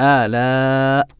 آلاء.